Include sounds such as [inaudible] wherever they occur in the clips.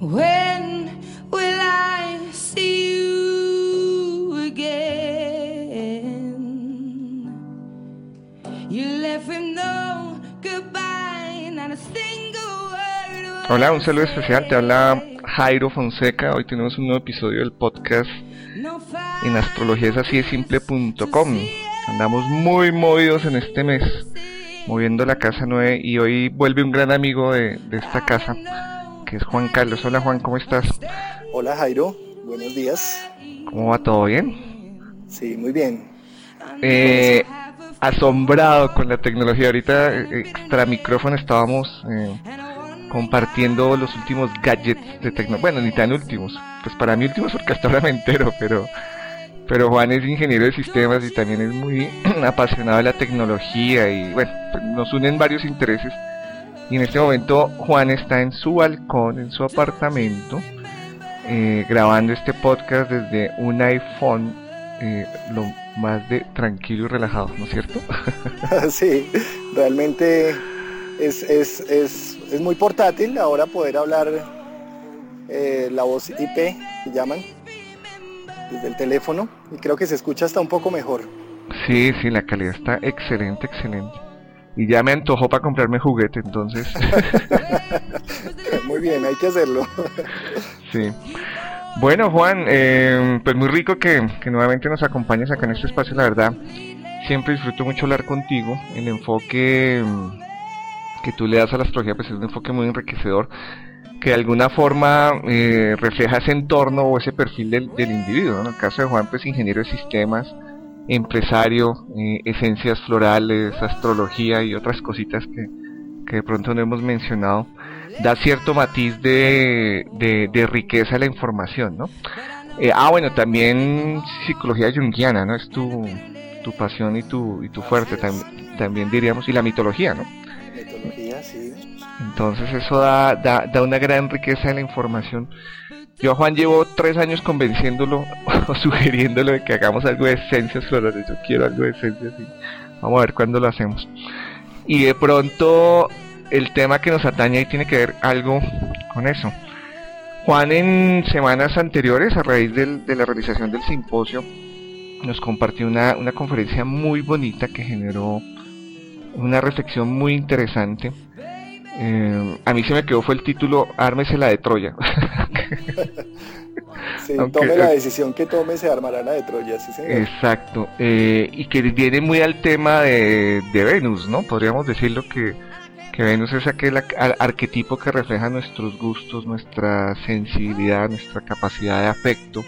When will I see you again? You let him know goodbye, not a single word. Hola, un saludo especial. Te habla Jairo Fonseca. Hoy tenemos un nuevo episodio del podcast en astrologiasasydesimple.com. Andamos muy movidos en este mes, moviendo la casa 9 y hoy vuelve un gran amigo de, de esta casa, que es Juan Carlos. Hola Juan, ¿cómo estás? Hola Jairo, buenos días. ¿Cómo va todo bien? Sí, muy bien. Eh, asombrado con la tecnología. Ahorita eh, extra micrófono estábamos eh, compartiendo los últimos gadgets de tecnología. Bueno, ni tan últimos. Pues para mí últimos porque hasta ahora me entero, pero, pero Juan es ingeniero de sistemas y también es muy [clears throat] apasionado de la tecnología y bueno, pues nos unen varios intereses. Y en este momento Juan está en su balcón, en su apartamento, eh, grabando este podcast desde un iPhone eh, lo más de tranquilo y relajado, ¿no es cierto? [laughs] [laughs] sí, realmente es, es, es, es muy portátil ahora poder hablar eh, la voz IP, que llaman, desde el teléfono, y creo que se escucha hasta un poco mejor. Sí, sí, la calidad está excelente, excelente. Y ya me antojó para comprarme juguete, entonces. [laughs] muy bien, hay que hacerlo. sí. Bueno, Juan, eh, pues muy rico que, que, nuevamente nos acompañes acá en este espacio, la verdad. Siempre disfruto mucho hablar contigo. El enfoque que tú le das a la astrología pues es un enfoque muy enriquecedor que de alguna forma eh, refleja ese entorno o ese perfil del, del individuo. ¿no? En el caso de Juan, pues ingeniero de sistemas, empresario, eh, esencias florales, astrología y otras cositas que, que de pronto no hemos mencionado, da cierto matiz de, de, de riqueza a la información, ¿no? Eh, ah, bueno, también psicología junguiana, ¿no? Es tu, tu pasión y tu, y tu fuerte, tam, también diríamos, y la mitología, ¿no? Mitología, sí. Entonces eso da, da, da una gran riqueza de la información. Yo a Juan llevo tres años convenciéndolo [laughs] o sugiriéndolo de que hagamos algo de esencias florales. Yo quiero algo de esencias y vamos a ver cuándo lo hacemos. Y de pronto el tema que nos atañe ahí tiene que ver algo con eso. Juan en semanas anteriores, a raíz de la realización del simposio, nos compartió una conferencia muy bonita que generó una reflexión muy interesante. Eh, a mí se me quedó fue el título Ármese la de Troya. [laughs] sí, Aunque, tome la decisión que tome, se armará la de Troya, sí, señor. Exacto, eh, y que viene muy al tema de, de Venus, ¿no? Podríamos decirlo que, que Venus es aquel ar arquetipo que refleja nuestros gustos, nuestra sensibilidad, nuestra capacidad de afecto,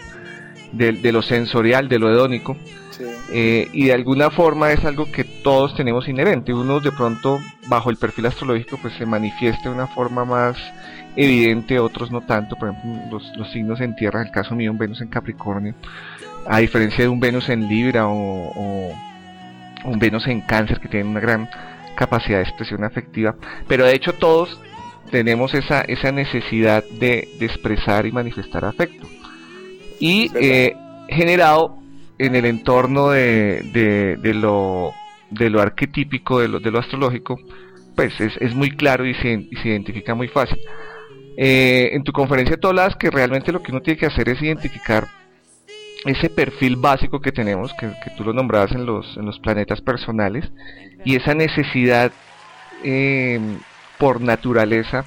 de, de lo sensorial, de lo hedónico. Sí. Eh, y de alguna forma es algo que todos tenemos inherente. Unos de pronto bajo el perfil astrológico pues se manifiesta de una forma más evidente, otros no tanto. Por ejemplo, los, los signos en tierra, en el caso mío un Venus en Capricornio, a diferencia de un Venus en Libra o, o un Venus en Cáncer que tiene una gran capacidad de expresión afectiva. Pero de hecho todos tenemos esa, esa necesidad de, de expresar y manifestar afecto. Y eh, generado en el entorno de, de, de, lo, de lo arquetípico, de lo, de lo astrológico, pues es, es muy claro y se, y se identifica muy fácil. Eh, en tu conferencia tú hablas que realmente lo que uno tiene que hacer es identificar ese perfil básico que tenemos, que, que tú lo nombrabas en los, en los planetas personales, y esa necesidad eh, por naturaleza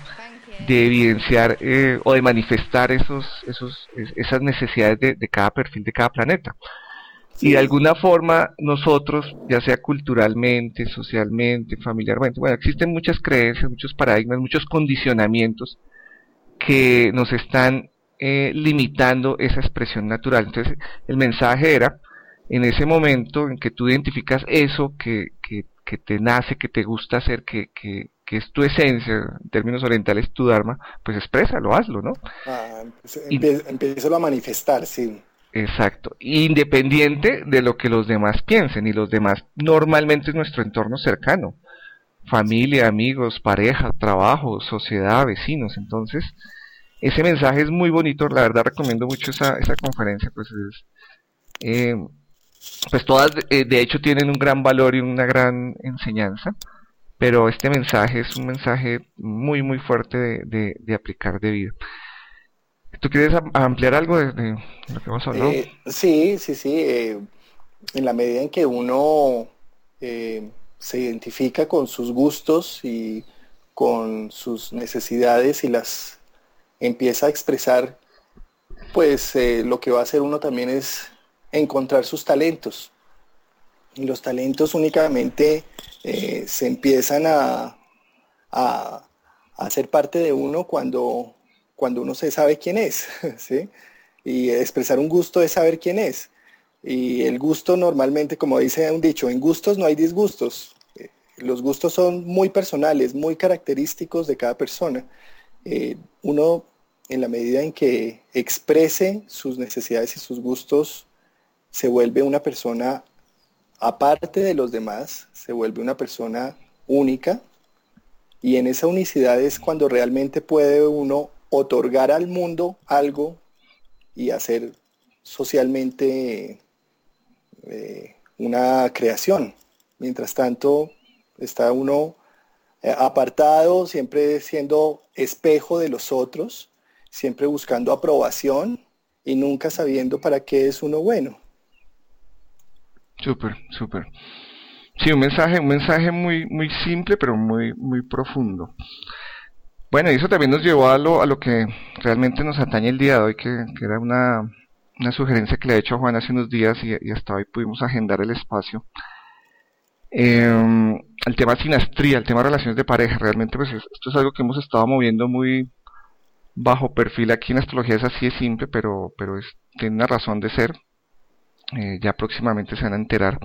de evidenciar eh, o de manifestar esos, esos, esas necesidades de, de cada perfil de cada planeta. Sí. Y de alguna forma nosotros, ya sea culturalmente, socialmente, familiarmente, bueno, existen muchas creencias, muchos paradigmas, muchos condicionamientos que nos están eh, limitando esa expresión natural. Entonces, el mensaje era, en ese momento en que tú identificas eso que, que, que te nace, que te gusta hacer, que, que, que, es tu esencia, en términos orientales tu Dharma, pues exprésalo, hazlo, ¿no? Ah, empieza a manifestar, sí. Exacto, independiente de lo que los demás piensen, y los demás normalmente es nuestro entorno cercano, familia, amigos, pareja, trabajo, sociedad, vecinos, entonces ese mensaje es muy bonito, la verdad recomiendo mucho esa, esa conferencia, pues es, eh, pues todas eh, de hecho tienen un gran valor y una gran enseñanza, pero este mensaje es un mensaje muy muy fuerte de, aplicar de vida. ¿Tú quieres ampliar algo de, lo que hemos hablado? Eh, sí, sí, sí. Eh, en la medida en que uno eh, se identifica con sus gustos y con sus necesidades y las empieza a expresar, pues lo que va a hacer uno también es encontrar sus talentos. Los talentos únicamente se empiezan a, a, a, ser parte de uno cuando cuando uno se sabe quién es, [laughs] ¿sí? Y expresar un gusto es saber quién es. Y el gusto normalmente, como dice un dicho, en gustos no hay disgustos. Eh, los gustos son muy personales, muy característicos de cada persona. Eh, uno, en la medida en que exprese sus necesidades y sus gustos, se vuelve una persona aparte de los demás, se vuelve una persona única. Y en esa unicidad es cuando realmente puede uno otorgar al mundo algo y hacer socialmente eh, una creación. Mientras tanto, está uno eh, apartado, siempre siendo espejo de los otros, siempre buscando aprobación y nunca sabiendo para qué es uno bueno. Súper, súper. Sí, un mensaje, un mensaje muy, muy simple, pero muy, muy profundo. Bueno, y eso también nos llevó a lo, a lo que realmente nos atañe el día de hoy, que, era una, sugerencia que le he hecho a Juan hace unos días y, hasta hoy pudimos agendar el espacio. Eh, el tema sinastría, el tema relaciones de pareja, realmente pues esto es algo que hemos estado moviendo muy bajo perfil aquí en astrología, es así de simple, pero, pero es, tiene una razón de ser. Eh, ya próximamente se van a enterar.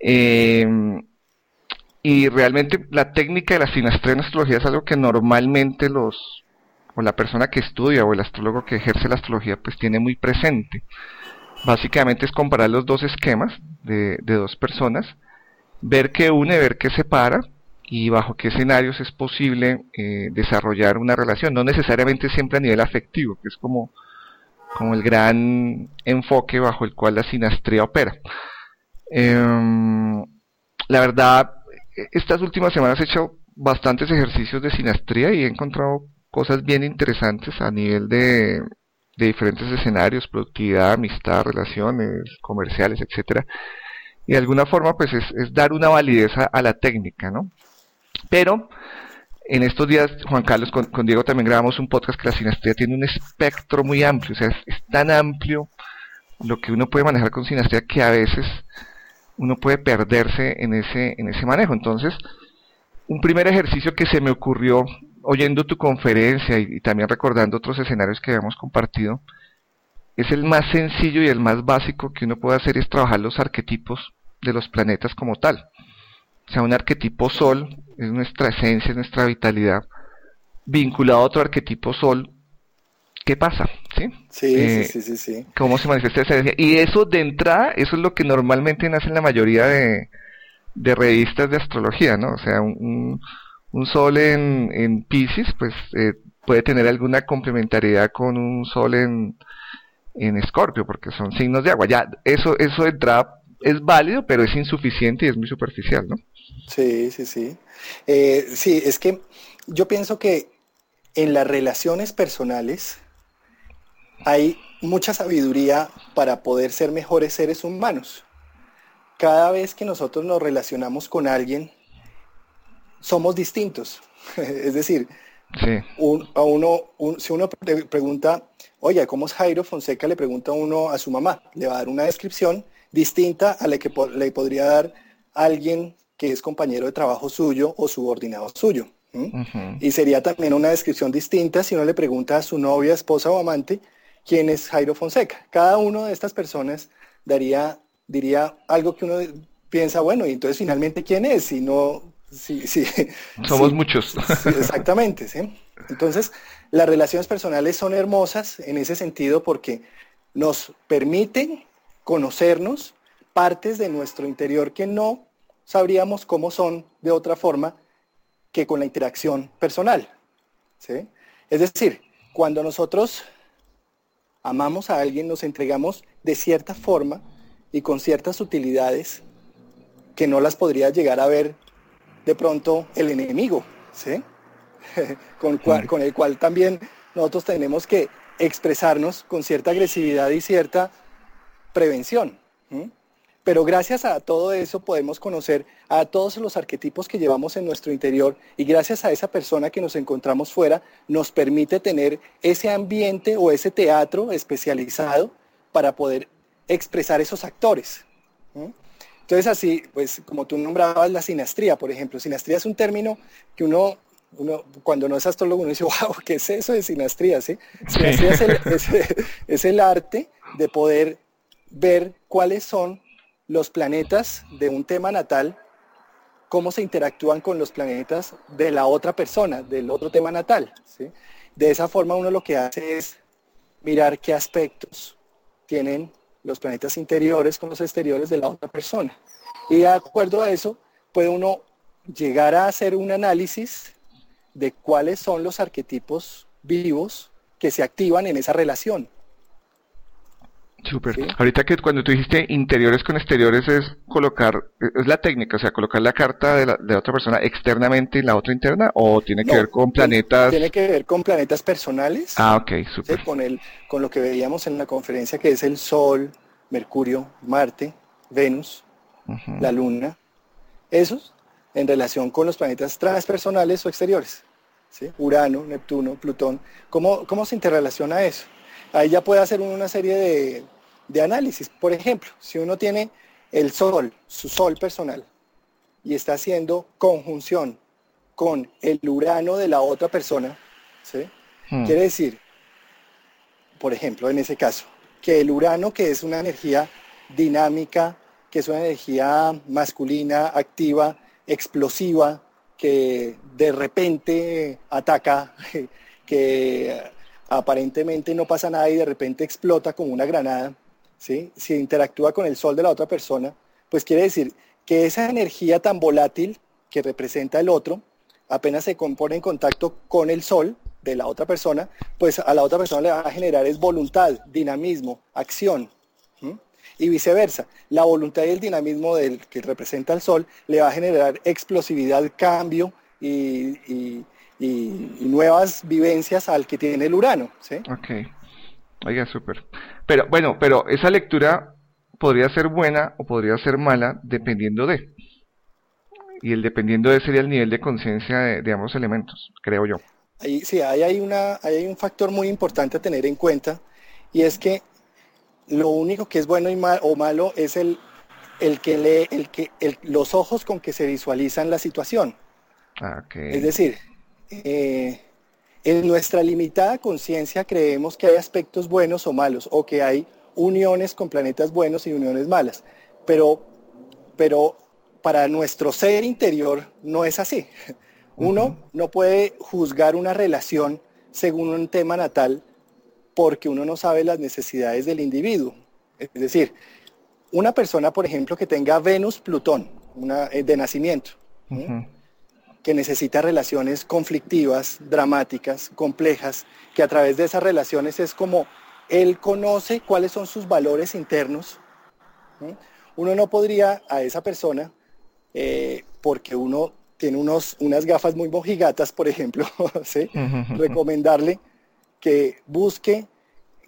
Eh, y realmente la técnica de la sinastría en astrología es algo que normalmente los o la persona que estudia o el astrólogo que ejerce la astrología pues tiene muy presente. Básicamente es comparar los dos esquemas de, dos personas, ver qué une, ver qué separa y bajo qué escenarios es posible eh, desarrollar una relación, no necesariamente siempre a nivel afectivo, que es como, como el gran enfoque bajo el cual la sinastría opera. Em, la verdad, estas últimas semanas he hecho bastantes ejercicios de sinastría y he encontrado cosas bien interesantes a nivel de, diferentes escenarios, productividad, amistad, relaciones comerciales, etcétera. Y de alguna forma, pues es, dar una validez a, la técnica, ¿no? Pero en estos días, Juan Carlos, con, Diego también grabamos un podcast que la sinastría tiene un espectro muy amplio, o sea, es tan amplio lo que uno puede manejar con sinastría que a veces uno puede perderse en ese, en ese manejo. Entonces, un primer ejercicio que se me ocurrió oyendo tu conferencia y, también recordando otros escenarios que habíamos compartido, es el más sencillo y el más básico que uno puede hacer es trabajar los arquetipos de los planetas como tal. O sea, un arquetipo Sol es nuestra esencia, es nuestra vitalidad, vinculado a otro arquetipo Sol qué pasa, ¿sí? Sí, eh, sí, sí, sí, Cómo se manifiesta esa energía. Y eso de entrada, eso es lo que normalmente nace en la mayoría de, revistas de astrología, ¿no? O sea, un, un sol en, en Pisces, pues eh, puede tener alguna complementariedad con un sol en, en Escorpio, porque son signos de agua. Ya, eso, eso de entrada es válido, pero es insuficiente y es muy superficial, ¿no? Sí, sí, sí. Eh, sí, es que yo pienso que en las relaciones personales, hay mucha sabiduría para poder ser mejores seres humanos. Cada vez que nosotros nos relacionamos con alguien, somos distintos. [laughs] es decir, a uno, si uno pregunta, oye, ¿cómo es Jairo Fonseca? Le pregunta uno a su mamá, le va a dar una descripción distinta a la que le podría dar alguien que es compañero de trabajo suyo o subordinado suyo. Y sería también una descripción distinta si uno le pregunta a su novia, esposa o amante, quién es Jairo Fonseca. Cada una de estas personas daría, diría algo que uno piensa, bueno, y entonces finalmente quién es, si no, si, si, [laughs] somos muchos. [laughs] exactamente, ¿sí? Entonces, las relaciones personales son hermosas en ese sentido porque nos permiten conocernos partes de nuestro interior que no sabríamos cómo son de otra forma que con la interacción personal. ¿sí? Es decir, cuando nosotros amamos a alguien, nos entregamos de cierta forma y con ciertas utilidades que no las podría llegar a ver de pronto el enemigo, ¿sí? [laughs] con, con, el cual también nosotros tenemos que expresarnos con cierta agresividad y cierta prevención. Pero gracias a todo eso podemos conocer a todos los arquetipos que llevamos en nuestro interior y gracias a esa persona que nos encontramos fuera nos permite tener ese ambiente o ese teatro especializado para poder expresar esos actores. Entonces así, pues como tú nombrabas la sinastría, por ejemplo, sinastría es un término que uno, uno cuando no es astrólogo uno dice, [laughs] wow, ¿qué es eso de sinastría? ¿sí? Sinastría es el arte de poder ver cuáles son los planetas de un tema natal, cómo se interactúan con los planetas de la otra persona, del otro tema natal. De esa forma uno lo que hace es mirar qué aspectos tienen los planetas interiores con los exteriores de la otra persona. Y de acuerdo a eso, puede uno llegar a hacer un análisis de cuáles son los arquetipos vivos que se activan en esa relación. Súper. Ahorita que cuando tú dijiste interiores con exteriores es colocar, es la técnica, o sea, colocar la carta de la, de otra persona externamente y la otra interna, o tiene que ver con planetas. Tiene que ver con planetas personales. Ah, ok, súper. Con, el, con lo que veíamos en la conferencia, que es el Sol, Mercurio, Marte, Venus, la Luna. Esos en relación con los planetas transpersonales o exteriores. ¿sí? Urano, Neptuno, Plutón. ¿Cómo, ¿Cómo se interrelaciona eso? Ahí ya puede hacer una serie de, análisis. Por ejemplo, si uno tiene el Sol, su Sol personal, y está haciendo conjunción con el Urano de la otra persona, ¿sí? Hmm. quiere decir, por ejemplo, en ese caso, que el Urano, que es una energía dinámica, que es una energía masculina, activa, explosiva, que de repente ataca, [laughs] que aparentemente no pasa nada y de repente explota como una granada, ¿sí? si interactúa con el sol de la otra persona, pues quiere decir que esa energía tan volátil que representa el otro, apenas se compone en contacto con el sol de la otra persona, pues a la otra persona le va a generar es voluntad, dinamismo, acción. Y viceversa, la voluntad y el dinamismo del que representa el sol le va a generar explosividad, cambio y y, nuevas vivencias al que tiene el Urano. ¿sí? Ok, oiga, súper. Pero bueno, pero esa lectura podría ser buena o podría ser mala dependiendo de. Y el dependiendo de sería el nivel de conciencia de, ambos elementos, creo yo. Ahí, sí, ahí hay, una, hay un factor muy importante a tener en cuenta y es que lo único que es bueno y mal, o malo es el, el que lee, el que, los ojos con que se visualizan la situación. Ah, okay. Es decir, eh, en nuestra limitada conciencia creemos que hay aspectos buenos o malos, o que hay uniones con planetas buenos y uniones malas, pero, pero para nuestro ser interior no es así. Uno no puede juzgar una relación según un tema natal porque uno no sabe las necesidades del individuo. Es decir, una persona, por ejemplo, que tenga Venus-Plutón eh, de nacimiento, que necesita relaciones conflictivas, dramáticas, complejas, que a través de esas relaciones es como él conoce cuáles son sus valores internos. Uno no podría a esa persona, eh, porque uno tiene unos, unas gafas muy mojigatas, por ejemplo, [laughs] recomendarle que busque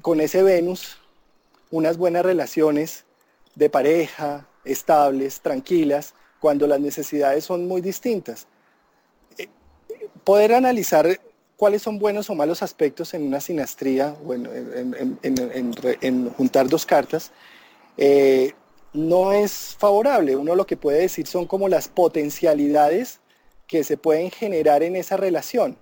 con ese Venus unas buenas relaciones de pareja, estables, tranquilas, cuando las necesidades son muy distintas poder analizar cuáles son buenos o malos aspectos en una sinastría, bueno, en, juntar dos cartas, eh, no es favorable. Uno lo que puede decir son como las potencialidades que se pueden generar en esa relación.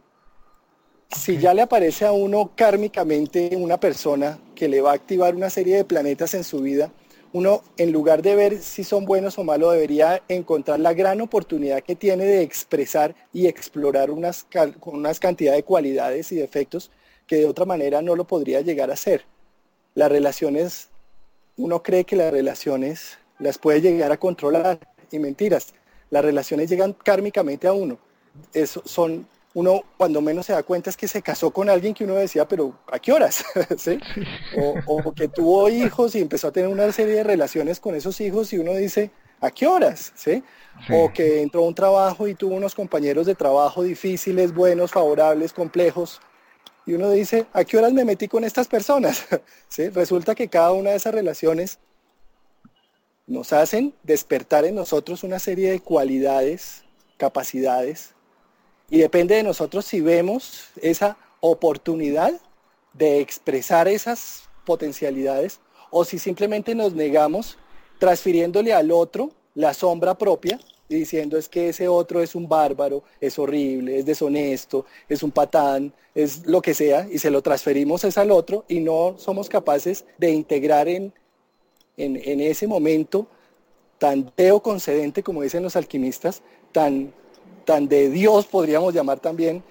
Si ya le aparece a uno kármicamente una persona que le va a activar una serie de planetas en su vida, uno en lugar de ver si son buenos o malos, debería encontrar la gran oportunidad que tiene de expresar y explorar unas, unas cantidad de cualidades y defectos que de otra manera no lo podría llegar a hacer. Las relaciones, uno cree que las relaciones las puede llegar a controlar y mentiras. Las relaciones llegan kármicamente a uno. Eso son uno cuando menos se da cuenta es que se casó con alguien que uno decía, pero ¿a qué horas? [laughs] O, que tuvo hijos y empezó a tener una serie de relaciones con esos hijos y uno dice, ¿a qué horas? ¿Sí? O que entró a un trabajo y tuvo unos compañeros de trabajo difíciles, buenos, favorables, complejos. y uno dice, ¿a qué horas me metí con estas personas? [laughs] ¿Sí? Resulta que cada una de esas relaciones nos hacen despertar en nosotros una serie de cualidades, capacidades, y depende de nosotros si vemos esa oportunidad de expresar esas potencialidades o si simplemente nos negamos transfiriéndole al otro la sombra propia y diciendo es que ese otro es un bárbaro, es horrible, es deshonesto, es un patán, es lo que sea, y se lo transferimos es al otro y no somos capaces de integrar en, en, ese momento tan concedente, como dicen los alquimistas, tan, tan de Dios podríamos llamar también,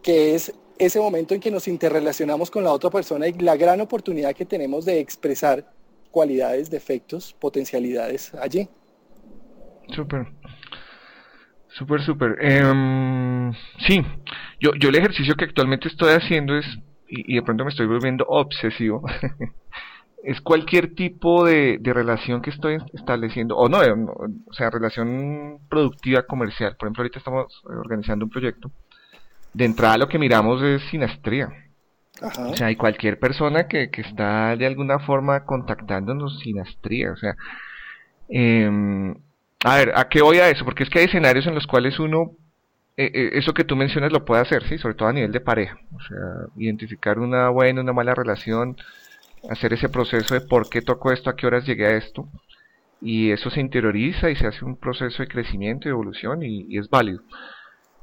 que es ese momento en que nos interrelacionamos con la otra persona y la gran oportunidad que tenemos de expresar cualidades, defectos, potencialidades allí. Súper. Súper, súper. Em, sí, yo, yo el ejercicio que actualmente estoy haciendo es, y, de pronto me estoy volviendo obsesivo, [laughs] es cualquier tipo de, de, relación que estoy estableciendo, o no, o sea, relación productiva comercial. Por ejemplo, ahorita estamos organizando un proyecto. De entrada lo que miramos es sinastría. O sea, hay cualquier persona que, que está de alguna forma contactándonos sinastría. O sea, eh, a ver, ¿a qué voy a eso? Porque es que hay escenarios en los cuales uno, eh, eh, eso que tú mencionas lo puede hacer, ¿sí? Sobre todo a nivel de pareja. O sea, identificar una buena, una mala relación, hacer ese proceso de por qué tocó esto, a qué horas llegué a esto. Y eso se interioriza y se hace un proceso de crecimiento y evolución y, es válido.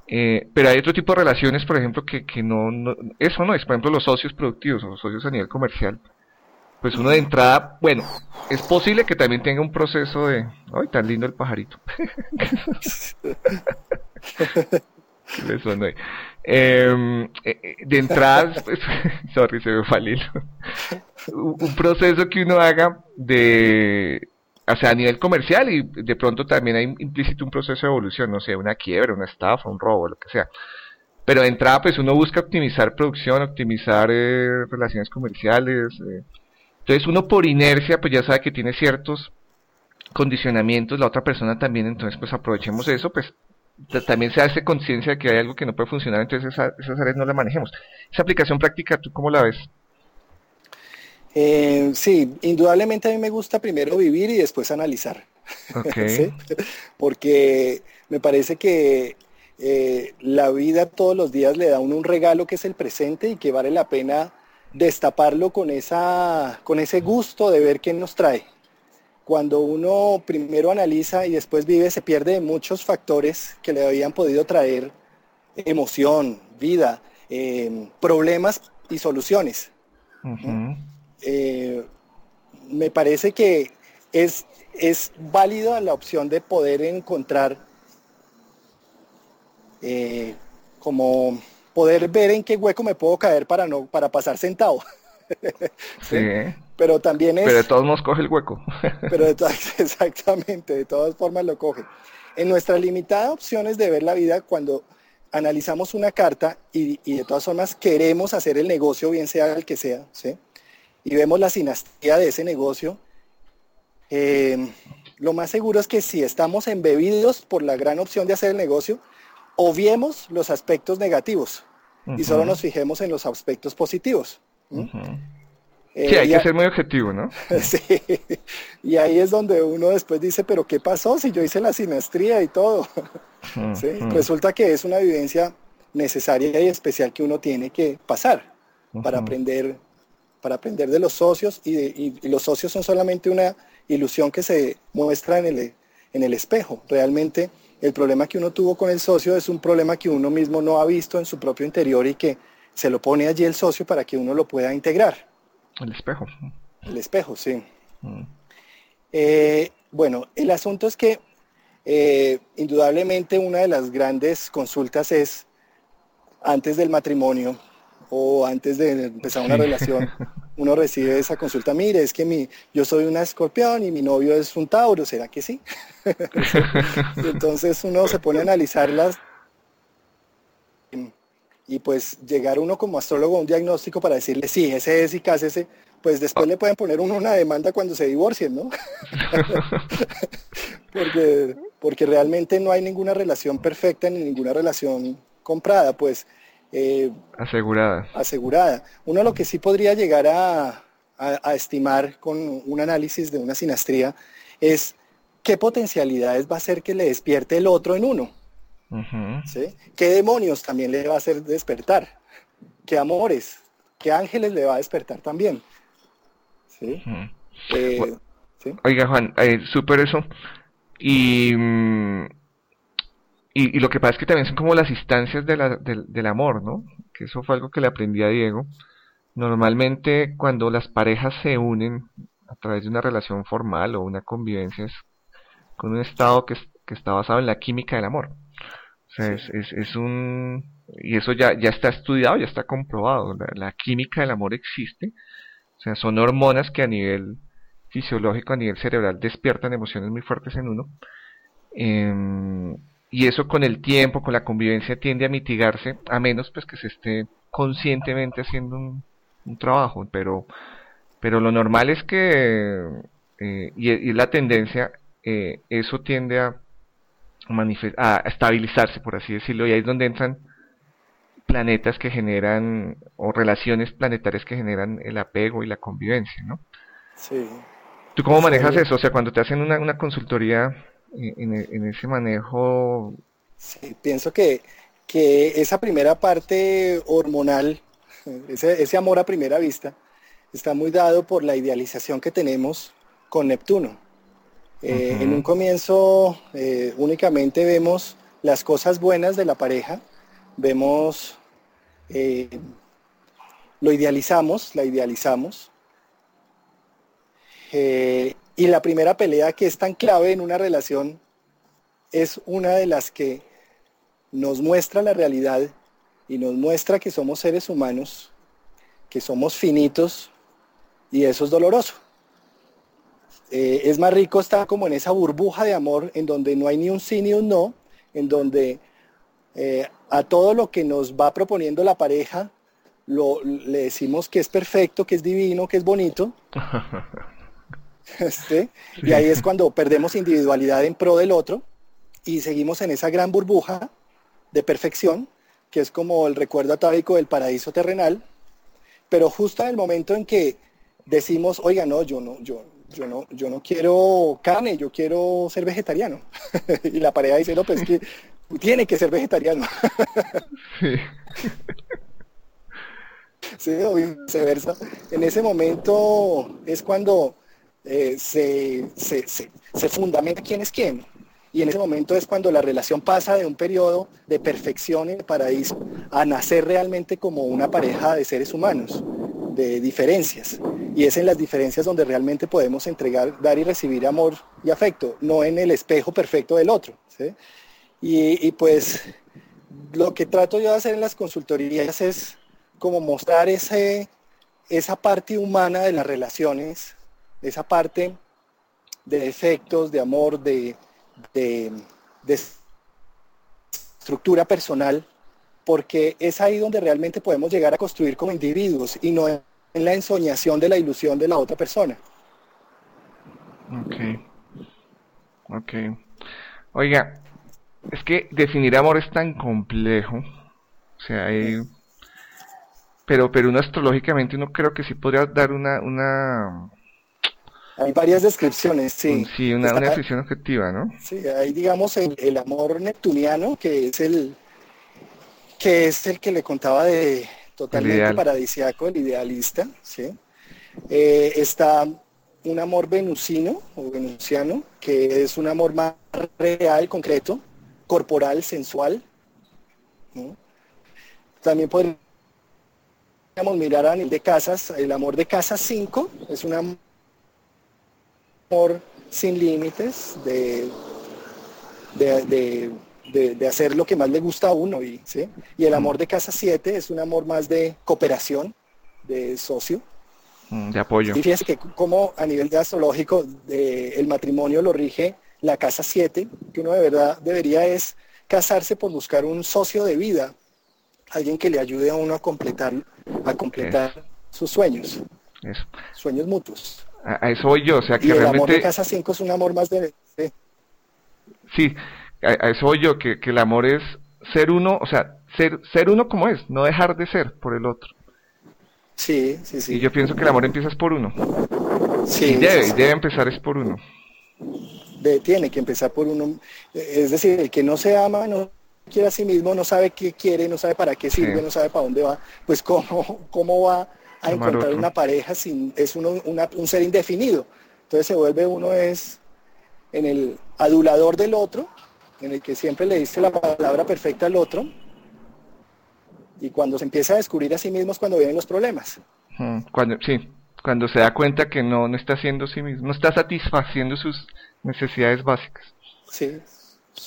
Eh, pero hay otro tipo de relaciones, por ejemplo, que, que no, no, eso no es, por ejemplo, los socios productivos o los socios a nivel comercial pues uno de entrada, bueno, es posible que también tenga un proceso de, ay, tan lindo el pajarito. [laughs] [laughs] Le em, eh, eh, de entrada, [laughs] pues, [laughs] sorry, se me fue un proceso que uno haga de, o sea, a nivel comercial y de pronto también hay implícito un proceso de evolución, no sé, una quiebra, una estafa, un robo, lo que sea. Pero de entrada, pues uno busca optimizar producción, optimizar eh, relaciones comerciales, eh, entonces uno por inercia pues ya sabe que tiene ciertos condicionamientos, la otra persona también, entonces pues aprovechemos eso, pues también se hace conciencia de que hay algo que no puede funcionar, entonces esas áreas no las manejemos. Esa aplicación práctica, ¿tú cómo la ves? Eh, sí, indudablemente a mí me gusta primero vivir y después analizar. [laughs] Porque me parece que eh, la vida todos los días le da a uno un regalo que es el presente y que vale la pena destaparlo con, esa, con ese gusto de ver qué nos trae. Cuando uno primero analiza y después vive, se pierde muchos factores que le habían podido traer emoción, vida, em, problemas y soluciones. Eh, me parece que es, es válida la opción de poder encontrar eh, como poder ver en qué hueco me puedo caer para no para pasar sentado. [laughs] sí. Pero también es. Pero de todos modos coge el hueco. [laughs] pero de todas, [laughs] exactamente, de todas formas lo coge. En nuestras limitadas opciones de ver la vida, cuando analizamos una carta y, de todas formas queremos hacer el negocio, bien sea el que sea, ¿sí? y vemos la sinastría de ese negocio, eh, lo más seguro es que si estamos embebidos por la gran opción de hacer el negocio, obviemos los aspectos negativos y solo nos fijemos en los aspectos positivos. Eh, sí, hay que ser muy objetivo, ¿no? [laughs] sí, y ahí es donde uno después dice, pero ¿qué pasó si yo hice la sinastría y todo? Resulta que es una vivencia necesaria y especial que uno tiene que pasar para aprender para aprender de los socios y, y, los socios son solamente una ilusión que se muestra en el, en el espejo. Realmente el problema que uno tuvo con el socio es un problema que uno mismo no ha visto en su propio interior y que se lo pone allí el socio para que uno lo pueda integrar. El espejo. El espejo, sí. Mm. Eh, bueno, el asunto es que eh, indudablemente una de las grandes consultas es antes del matrimonio o antes de empezar una relación, uno recibe esa consulta, mire, es que mi, yo soy una escorpión y mi novio es un Tauro, ¿será que sí? [laughs] entonces uno se pone a analizarlas y pues llegar uno como astrólogo a un diagnóstico para decirle, sí, ese es y ese pues después le pueden poner uno una demanda cuando se divorcien, ¿no? [laughs] porque, porque realmente no hay ninguna relación perfecta ni ninguna relación comprada, pues eh, asegurada. asegurada. Uno lo que sí podría llegar a, a- a estimar con un análisis de una sinastría es qué potencialidades va a hacer que le despierte el otro en uno. ¿Sí? ¿Qué demonios también le va a hacer despertar? ¿Qué amores? ¿Qué ángeles le va a despertar también? ¿Sí? Eh, Bueno. ¿sí? Oiga, Juan, eh, súper eso. Y, mm, y, y lo que pasa es que también son como las instancias de la- del, del amor, ¿no? Que eso fue algo que le aprendí a Diego. Normalmente cuando las parejas se unen a través de una relación formal o una convivencia es con un estado que, que está basado en la química del amor. Sea, es, es, es un... Y eso ya, ya está estudiado, ya está comprobado. La, química del amor existe. O sea, son hormonas que a nivel fisiológico, a nivel cerebral, despiertan emociones muy fuertes en uno. Em, y eso con el tiempo, con la convivencia, tiende a mitigarse, a menos pues que se esté conscientemente haciendo un, un trabajo. Pero, pero lo normal es que, eh, y, y la tendencia, eh, eso tiende a, a estabilizarse, por así decirlo, y ahí es donde entran planetas que generan, o relaciones planetarias que generan el apego y la convivencia, ¿no? Sí. ¿Tú cómo Sí. manejas eso? O sea, cuando te hacen una, una consultoría en, en ese manejo, Sí, pienso que, que esa primera parte hormonal, ese, ese amor a primera vista, está muy dado por la idealización que tenemos con Neptuno. Eh. En un comienzo eh, únicamente vemos las cosas buenas de la pareja, vemos, eh, lo idealizamos, la idealizamos. Y la primera pelea que es tan clave en una relación es una de las que nos muestra la realidad y nos muestra que somos seres humanos, que somos finitos y eso es doloroso. Eh, es más rico estar como en esa burbuja de amor en donde no hay ni un sí ni un no, en donde eh, a todo lo que nos va proponiendo la pareja lo, le decimos que es perfecto, que es divino, que es bonito. [laughs] ¿sí? Y ahí es cuando perdemos individualidad en pro del otro y seguimos en esa gran burbuja de perfección, que es como el recuerdo atávico del paraíso terrenal, pero justo en el momento en que decimos, oiga, no, yo no, yo, yo no, yo no quiero carne, yo quiero ser vegetariano. [laughs] y la pareja dice, no, pues es que tiene que ser vegetariano. sí, [laughs] Sí, o viceversa. En ese momento es cuando eh, se, se, se, se fundamenta quién es quién. Y en ese momento es cuando la relación pasa de un periodo de perfección en el paraíso a nacer realmente como una pareja de seres humanos, de diferencias. Y es en las diferencias donde realmente podemos entregar, dar y recibir amor y afecto, no en el espejo perfecto del otro. ¿sí? Y, pues lo que trato yo de hacer en las consultorías es como mostrar ese, esa parte humana de las relaciones, esa parte de defectos, de amor, de, de, de estructura personal, porque es ahí donde realmente podemos llegar a construir como individuos y no en la ensoñación de la ilusión de la otra persona. ok, ok. Oiga, es que definir amor es tan complejo, o sea, hay... Pero, pero uno astrológicamente uno creo que sí podría dar una, una, Hay varias descripciones, sí. sí, una, una descripción objetiva, ¿no? Sí, hay digamos el, el amor neptuniano, que es el que es el que le contaba de totalmente paradisiaco, el idealista, ¿sí? Eh, está un amor venusino o venusiano, que es un amor más real, concreto, corporal, sensual. ¿no? También podríamos mirar a nivel de casas, el amor de casa 5 es un amor sin límites, de, de, de- de- de hacer lo que más le gusta a uno. Y, ¿sí? y el amor de casa 7 es un amor más de cooperación, de socio. Mm, De apoyo. Y fíjese que como a nivel de astrológico de- el matrimonio lo rige la casa 7, que uno de verdad debería es casarse por buscar un socio de vida, alguien que le ayude a uno a completar, a completar sus sueños, Eso. sueños mutuos. A, eso voy yo, o sea Y que el amor de casa 5 es un amor más de- sí, a, a eso voy yo, que, que el amor es ser uno, o sea, ser, ser uno como es, no dejar de ser por el otro. Sí, sí, sí. Y yo pienso que el amor empieza es por uno. sí, y debe, sí, sí. debe empezar es por uno. De- tiene que empezar por uno. Es decir, el que no se ama, no quiere a sí mismo, no sabe qué quiere, no sabe para qué sirve, Sí. no sabe para dónde va, pues cómo, cómo va a Amar encontrar otro. una pareja sin es uno una- un ser indefinido. Entonces se vuelve uno es en el adulador del otro, en el que siempre le dice la palabra perfecta al otro. Y cuando se empieza a descubrir a sí mismo es cuando vienen los problemas. Mm, Cuando, sí, cuando se da cuenta que no, no está haciendo sí mismo, no está satisfaciendo sus necesidades básicas. Sí.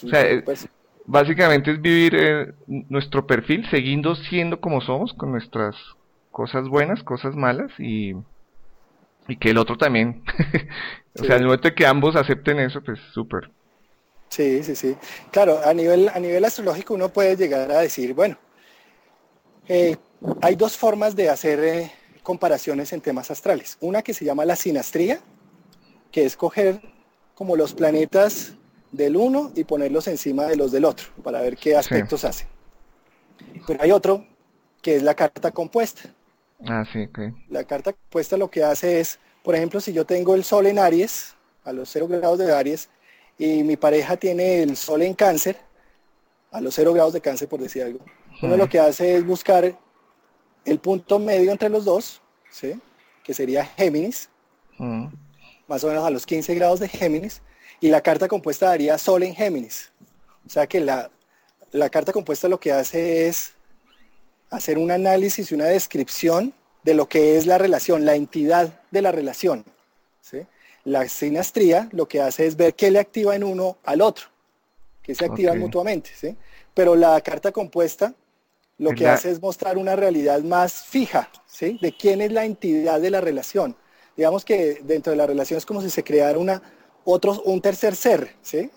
O sea, eh, Pues, Básicamente es vivir eh, nuestro perfil, siguiendo siendo como somos, con nuestras cosas buenas, cosas malas y, y que el otro también. [laughs] o Sí. sea, el momento de que ambos acepten eso, pues súper. Sí, sí, sí. Claro, a nivel, a nivel astrológico uno puede llegar a decir, bueno, eh, hay dos formas de hacer eh, comparaciones en temas astrales. Una que se llama la sinastría, que es coger como los planetas del uno y ponerlos encima de los del otro para ver qué aspectos hacen. Pero hay otro que es la carta compuesta. Ah, sí. La carta compuesta lo que hace es, por ejemplo, si yo tengo el sol en Aries, a los 0 grados de Aries, y mi pareja tiene el sol en cáncer, a los 0 grados de cáncer, por decir algo, uno lo que hace es buscar el punto medio entre los dos, ¿sí? que sería Géminis, más o menos a los 15 grados de Géminis, y la carta compuesta daría Sol en Géminis. O sea que la, la carta compuesta lo que hace es hacer un análisis y una descripción de lo que es la relación, la entidad de la relación. ¿sí? La sinastría lo que hace es ver qué le activa en uno al otro, que se activan mutuamente. ¿sí? Pero la carta compuesta lo que la- hace es mostrar una realidad más fija, ¿sí? De quién es la entidad de la relación. Digamos que dentro de la relación es como si se creara una, otro, un tercer ser, ¿sí?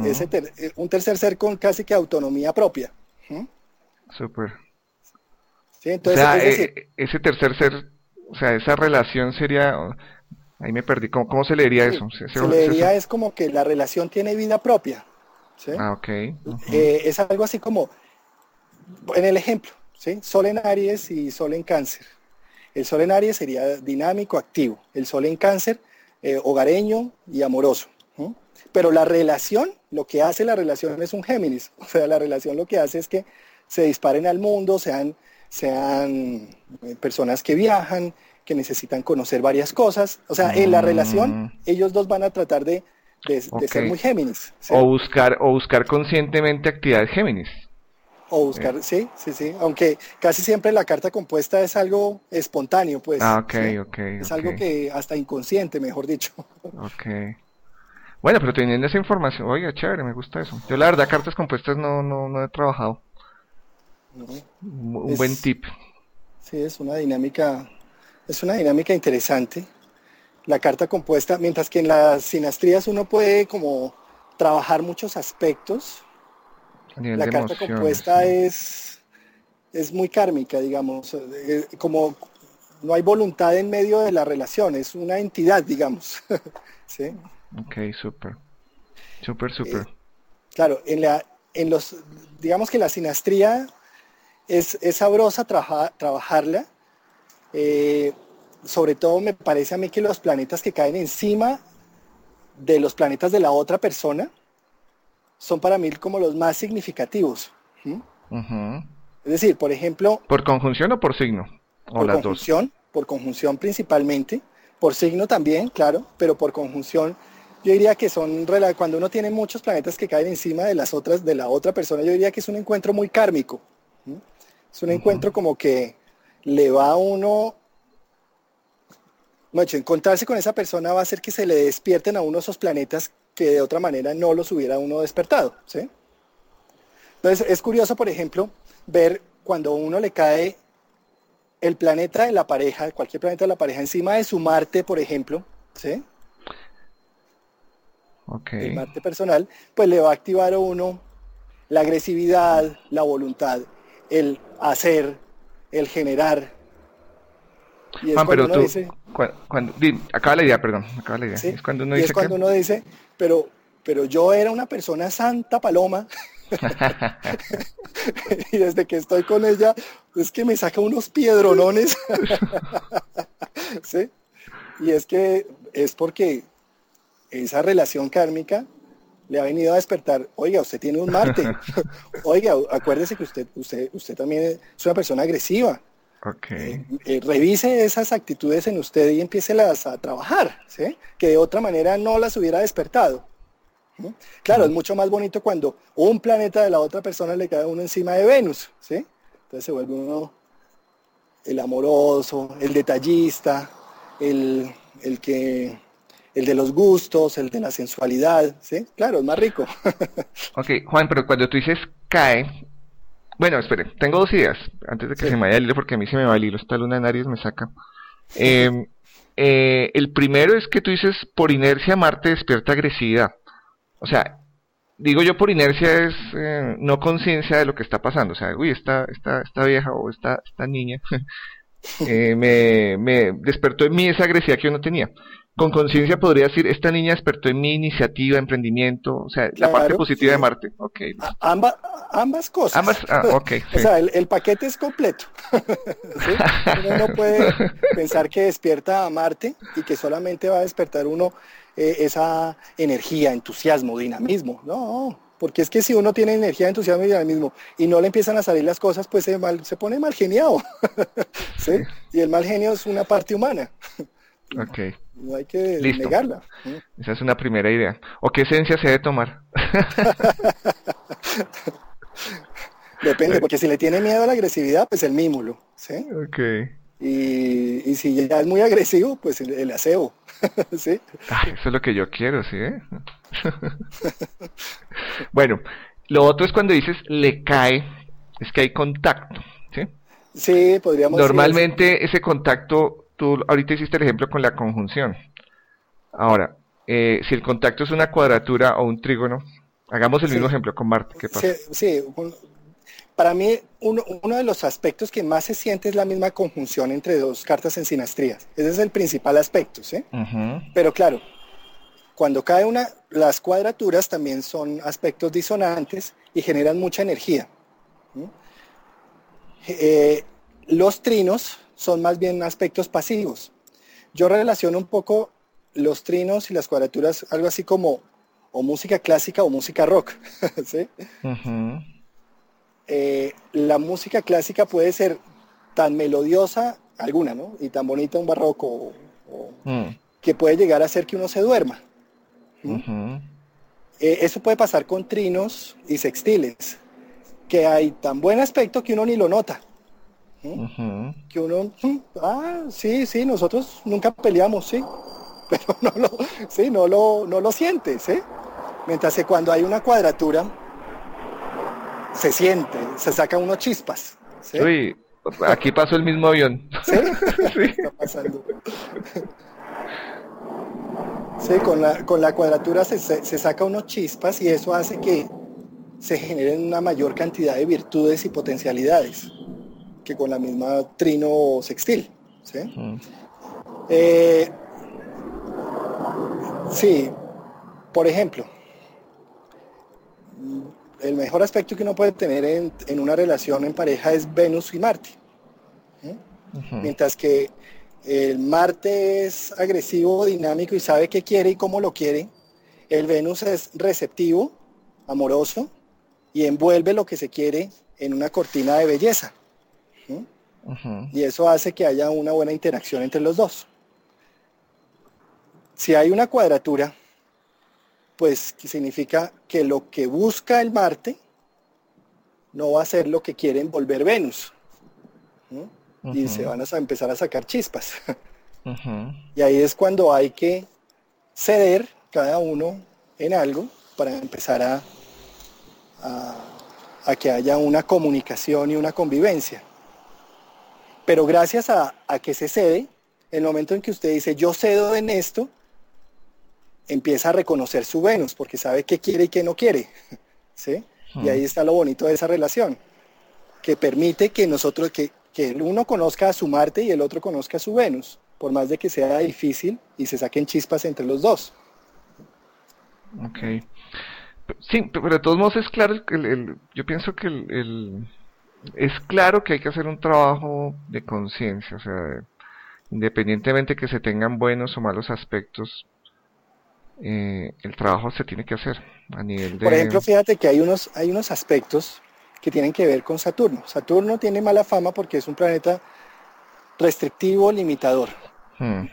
Ese ter- un tercer ser con casi que autonomía propia. ¿sí? Súper. ¿Sí? O Entonces, sea, es decir, eh, ese tercer ser, o sea, esa relación sería, ahí me perdí, ¿cómo, cómo se leería eso? Se- se se- le se- diría es como que la relación tiene vida propia. ¿sí? Ah, ok. Eh, es algo así como, en el ejemplo, ¿sí? Sol en Aries y Sol en Cáncer. El Sol en Aries sería dinámico, activo. El Sol en Cáncer, eh, hogareño y amoroso. ¿sí? Pero la relación, lo que hace la relación es un Géminis. [laughs] O sea, la relación lo que hace es que se disparen al mundo, sean, sean eh, personas que viajan, que necesitan conocer varias cosas. O sea, en la relación, Mm. ellos dos van a tratar de, de- de Ok. ser muy Géminis. ¿sí? O buscar, o buscar conscientemente actividades Géminis. O buscar, sí, sí, sí. Aunque casi siempre la carta compuesta es algo espontáneo, pues. Ah, ok, ¿sí? ok, Es algo que hasta inconsciente, mejor dicho. [laughs] Ok. Bueno, pero teniendo esa información, oiga, chévere, me gusta eso. Yo la verdad cartas compuestas no, no, no he trabajado. Un, un Es- buen tip. Sí, es una dinámica, es una dinámica interesante. La carta compuesta, mientras que en las sinastrías uno puede como trabajar muchos aspectos, A nivel la carta emociones, compuesta es, es muy kármica, digamos. eh, como no hay voluntad en medio de la relación, es una entidad, digamos. [laughs] ¿Sí? Ok, súper. Súper, súper. Claro, en la, en los, digamos que la sinastría es, es sabrosa trabaja- trabajarla. Eh, sobre todo me parece a mí que los planetas que caen encima de los planetas de la otra persona son para mí como los más significativos. Es decir, por ejemplo, ¿Por conjunción o por signo? O por las dos. conjunción, por conjunción principalmente, por signo también, claro, pero por conjunción yo diría que son cuando uno tiene muchos planetas que caen encima de las otras de la otra persona, yo diría que es un encuentro muy kármico. Es un encuentro como que le va a uno Macho, encontrarse con esa persona va a hacer que se le despierten a uno esos planetas que de otra manera no los hubiera uno despertado, ¿sí? Entonces es curioso, por ejemplo, ver cuando uno le cae el planeta de la pareja, cualquier planeta de la pareja, encima de su Marte, por ejemplo, ¿sí? Ok. El Marte personal, pues le va a activar a uno la agresividad, la voluntad, el hacer, el generar. Y es Juan, cuando pero uno tú, dice, cua- cuando, acaba la idea, perdón, acaba la idea. ¿sí? Es cuando uno y dice es cuando que, uno dice, pero, pero yo era una persona santa paloma, [laughs] y desde que estoy con ella, es que me saca unos piedronones. [laughs] ¿Sí? Y es que es porque esa relación kármica le ha venido a despertar, oiga, usted tiene un Marte, [laughs] oiga, acuérdese que usted, usted, usted también es una persona agresiva. Okay. Eh, eh, revise esas actitudes en usted y empiecelas a trabajar, ¿sí? que de otra manera no las hubiera despertado. Claro, es mucho más bonito cuando un planeta de la otra persona le cae uno encima de Venus, ¿sí? Entonces se vuelve uno el amoroso, el detallista, el, el que el de los gustos, el de la sensualidad, ¿sí? Claro, es más rico. [laughs] ok, Juan, pero cuando tú dices cae, bueno, espere, tengo dos ideas, antes de que se me vaya el hilo, porque a mí se me va el hilo, esta luna en Aries me saca. Em, eh, el primero es que tú dices, por inercia Marte despierta agresividad. O sea, digo yo por inercia es eh, no conciencia de lo que está pasando. O sea, uy, esta, esta, esta vieja o esta, esta niña [laughs] eh, me, me despertó en mí esa agresividad que yo no tenía con conciencia podría decir, esta niña despertó en mi iniciativa, emprendimiento, o sea, la parte positiva de Marte. Okay. Amba, ambas cosas. Ambas, ah, ok. [laughs] o sea, el, paquete es completo. [laughs] Uno no puede [laughs] pensar que despierta a Marte y que solamente va a despertar uno eh, esa energía, entusiasmo, dinamismo. No, porque es que si uno tiene energía, entusiasmo y dinamismo y no le empiezan a salir las cosas, pues se, mal, se pone mal geniado. ¿sí? Y el mal genio es una parte humana. Ok. No hay que negarla. Esa es una primera idea. ¿O qué esencia se debe tomar? [laughs] Depende, porque si le tiene miedo a la agresividad, pues el mímulo. ¿sí? Ok. Y, si ya es muy agresivo, pues el, aseo. [laughs] ¿sí? eso es lo que yo quiero, ¿sí? [laughs] bueno, lo otro es cuando dices le cae, es que hay contacto, ¿sí? Sí, podríamos Normalmente ese contacto tú ahorita hiciste el ejemplo con la conjunción. Ahora, eh, si el contacto es una cuadratura o un trígono, hagamos el mismo ejemplo con Marte. ¿Qué pasa? Sí, para mí uno, de los aspectos que más se siente es la misma conjunción entre dos cartas en sinastrías. Ese es el principal aspecto, ¿sí? Pero claro, cuando cae una, las cuadraturas también son aspectos disonantes y generan mucha energía. Eh, los trinos son más bien aspectos pasivos. Yo relaciono un poco los trinos y las cuadraturas, algo así como o música clásica o música rock. [laughs] Eh, la música clásica puede ser tan melodiosa, alguna, ¿no? Y tan bonita un barroco, mm. que puede llegar a hacer que uno se duerma. Eh, eso puede pasar con trinos y sextiles, que hay tan buen aspecto que uno ni lo nota. Que uno, ah, sí, sí, nosotros nunca peleamos, sí, [laughs] pero no lo, sí, no lo, no lo siente, ¿sí? Mientras que cuando hay una cuadratura, se siente, se sacan unos chispas. ¿sí? aquí pasó el mismo avión. [laughs] ¿Sí? Está pasando. Sí, con la, con la cuadratura se, se, saca unos chispas y eso hace que se generen una mayor cantidad de virtudes y potencialidades que con la misma trino sextil. ¿sí? Eh, sí, por ejemplo, el mejor aspecto que uno puede tener en, una relación en pareja es Venus y Marte. Mientras que el Marte es agresivo, dinámico y sabe qué quiere y cómo lo quiere, el Venus es receptivo, amoroso y envuelve lo que se quiere en una cortina de belleza. Y eso hace que haya una buena interacción entre los dos. Si hay una cuadratura, pues significa que lo que busca el Marte no va a ser lo que quiere envolver Venus. Y se van a empezar a sacar chispas. Y ahí es cuando hay que ceder cada uno en algo para empezar a, a que haya una comunicación y una convivencia. Pero gracias a, que se cede, el momento en que usted dice yo cedo en esto, empieza a reconocer su Venus, porque sabe qué quiere y qué no quiere. [laughs] ¿sí? Y ahí está lo bonito de esa relación, que permite que nosotros, que, que el uno conozca a su Marte y el otro conozca a su Venus, por más de que sea difícil y se saquen chispas entre los dos. Ok. Sí, pero de todos modos es claro, el, yo pienso que el, es claro que hay que hacer un trabajo de conciencia, o sea, independientemente que se tengan buenos o malos aspectos, eh, el trabajo se tiene que hacer a nivel de... Por ejemplo, fíjate que hay unos, hay unos aspectos que tienen que ver con Saturno. Saturno tiene mala fama porque es un planeta restrictivo, limitador. Hmm.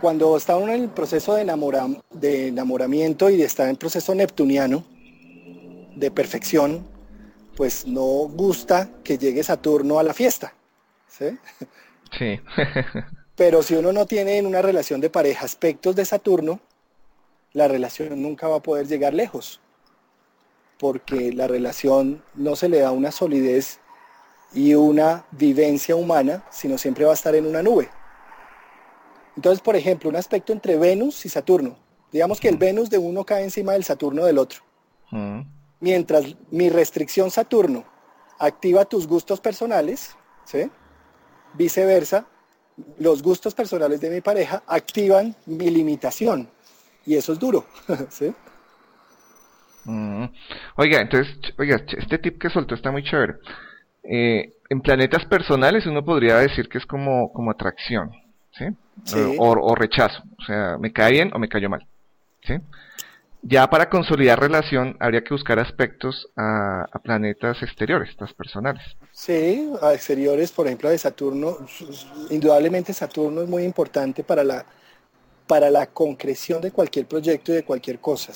Cuando está uno en el proceso de, de enamoramiento y de estar en el proceso neptuniano de perfección, pues no gusta que llegue Saturno a la fiesta. ¿sí? Sí. [laughs] Pero si uno no tiene en una relación de pareja aspectos de Saturno, la relación nunca va a poder llegar lejos, porque la relación no se le da una solidez y una vivencia humana, sino siempre va a estar en una nube. Entonces, por ejemplo, un aspecto entre Venus y Saturno. Digamos que el Venus de uno cae encima del Saturno del otro. Mm. Mientras mi restricción Saturno activa tus gustos personales, ¿sí? viceversa, los gustos personales de mi pareja activan mi limitación. Y eso es duro. [laughs] ¿sí? Mm. Oiga, entonces, oiga, este tip que soltó está muy chévere. Eh, en planetas personales uno podría decir que es como, como atracción, ¿sí? O, rechazo, o sea, me cae bien o me cayó mal, ¿sí? Ya para consolidar relación habría que buscar aspectos a, planetas exteriores, personales. Sí, a exteriores, por ejemplo, de Saturno. Indudablemente Saturno es muy importante para la, para la concreción de cualquier proyecto y de cualquier cosa.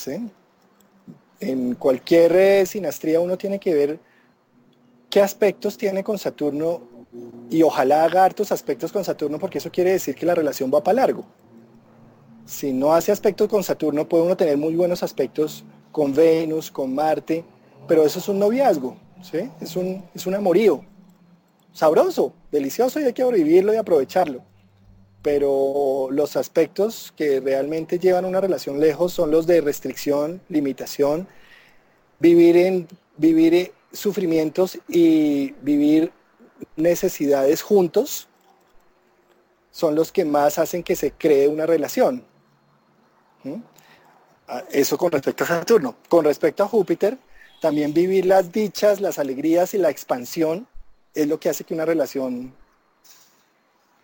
En cualquier eh, sinastría uno tiene que ver qué aspectos tiene con Saturno y ojalá haga hartos aspectos con Saturno porque eso quiere decir que la relación va para largo si no hace aspectos con Saturno, puede uno tener muy buenos aspectos con Venus, con Marte, pero eso es un noviazgo, ¿sí? es, un, es un amorío. Sabroso, delicioso y hay que vivirlo y aprovecharlo. Pero los aspectos que realmente llevan una relación lejos son los de restricción, limitación, vivir en vivir sufrimientos y vivir necesidades juntos son los que más hacen que se cree una relación. Ah, eso con respecto a Saturno. Con respecto a Júpiter, también vivir las dichas, las alegrías y la expansión es lo que hace que una relación